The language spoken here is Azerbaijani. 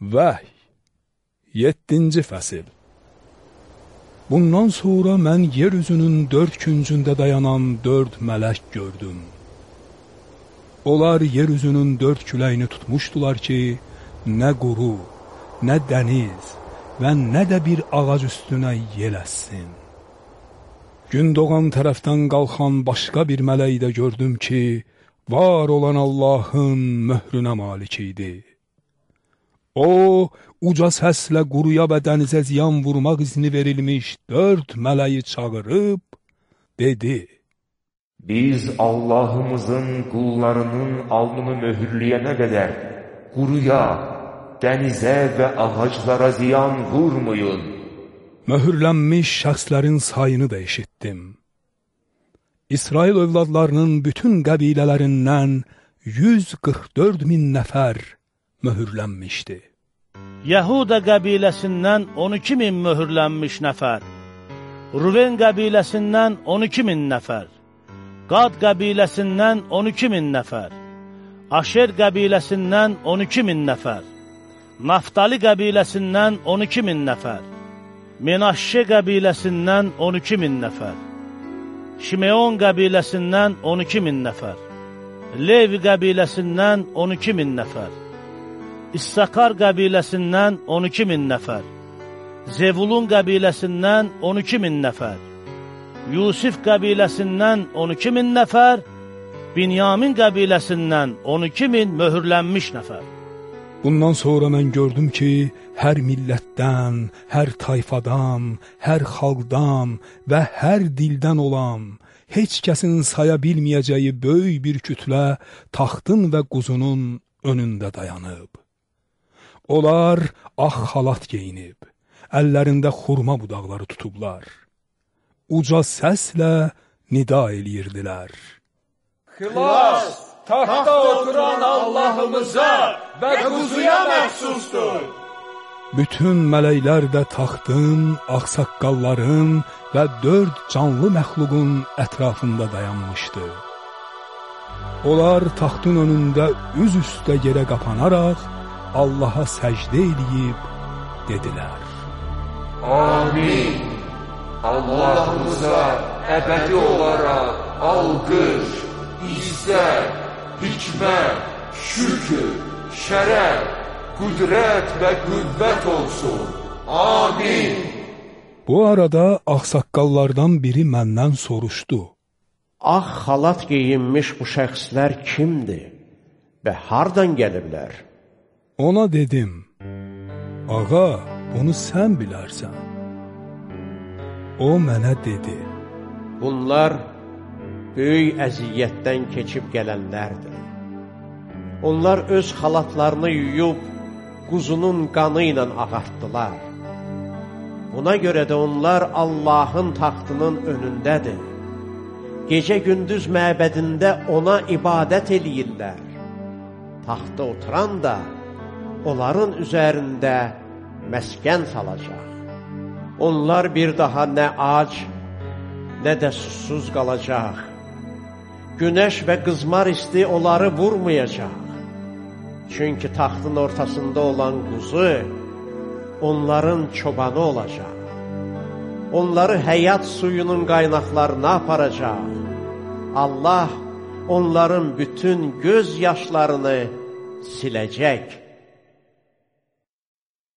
Vəhy 7-ci fəsil Bundan sonra mən yer üzünün dörd küncündə dayanan dörd mələk gördüm. Onlar yer üzünün dörd küləyini tutmuşdular ki, nə quru, nə dəniz və nə də bir ağac üstünə yeləssin. Gün doğan tərəfdən qalxan başqa bir mələk də gördüm ki, var olan Allahın möhrünə malik idi. O, uca səslə quruya və dənizə ziyan vurmaq izni verilmiş dörd mələyi çağırıb, dedi, Biz Allahımızın qullarının alnını möhürləyənə qədər quruya, dənizə və ağaclara ziyan vurmayın. Möhürlənmiş şəxslərin sayını da eşitdim. İsrail övladlarının bütün qəbilələrindən 144 min nəfər möhürlənmişdi. Yəhuda qəbiləsindən 12 min möhürlənmiş nəfər, Ruven qəbiləsindən 12 min nəfər, Qad qəbiləsindən 12 min nəfər, Aşer qəbiləsindən 12 min nəfər, Naftali qəbiləsindən 12 min nəfər, Menaşşe qəbiləsindən 12 min nəfər, Şimeon qəbiləsindən 12 min nəfər, Levi qəbiləsindən 12 min nəfər, İssakar qəbiləsindən 12 min nəfər, Zevulun qəbiləsindən 12 min nəfər, Yusif qəbiləsindən 12 min nəfər, Binyamin qəbiləsindən 12 min möhürlənmiş nəfər. Bundan sonra mən gördüm ki, hər millətdən, hər tayfadan, hər xalqdan və hər dildən olan, heç kəsin saya bilməyəcəyi böyük bir kütlə taxtın və quzunun önündə dayanıb. Onlar ağ xalat geyinib, əllərində xurma budaqları tutublar. Uca səslə nida eləyirdilər. Xilas taxta oturan Allahımıza və quzuya məxsusdur. Bütün mələklər də taxtın, ağsaqqalların və dörd canlı məxluqun ətrafında dayanmışdı. Onlar taxtın önündə üz üstə yerə qapanaraq Allaha səcdə eləyib dedilər. Amin. Allahımıza əbədi olaraq alqış, izzət, hikmət, şükür, şərəf, qüdrət və qüvvət olsun. Amin. Bu arada ağsaqqallardan biri məndən soruşdu. Ağ xalat geyinmiş bu şəxslər kimdir və hardan gəliblər? Ona dedim, ağa, bunu sən bilərsən. O mənə dedi, Bunlar böyük əziyyətdən keçib gələnlərdir. Onlar öz xalatlarını yuyub, quzunun qanı ilə ağartdılar. Buna görə də onlar Allahın taxtının önündədir. Gecə-gündüz məbədində ona ibadət eləyirlər. Taxta oturan da onların üzərində məskən salacaq. Onlar bir daha nə ac, nə də susuz qalacaq. Günəş və qızmar isti onları vurmayacaq. Çünki taxtın ortasında olan quzu onların çobanı olacaq. Onları həyat suyunun qaynaqlarına aparacaq. Allah onların bütün göz yaşlarını siləcək.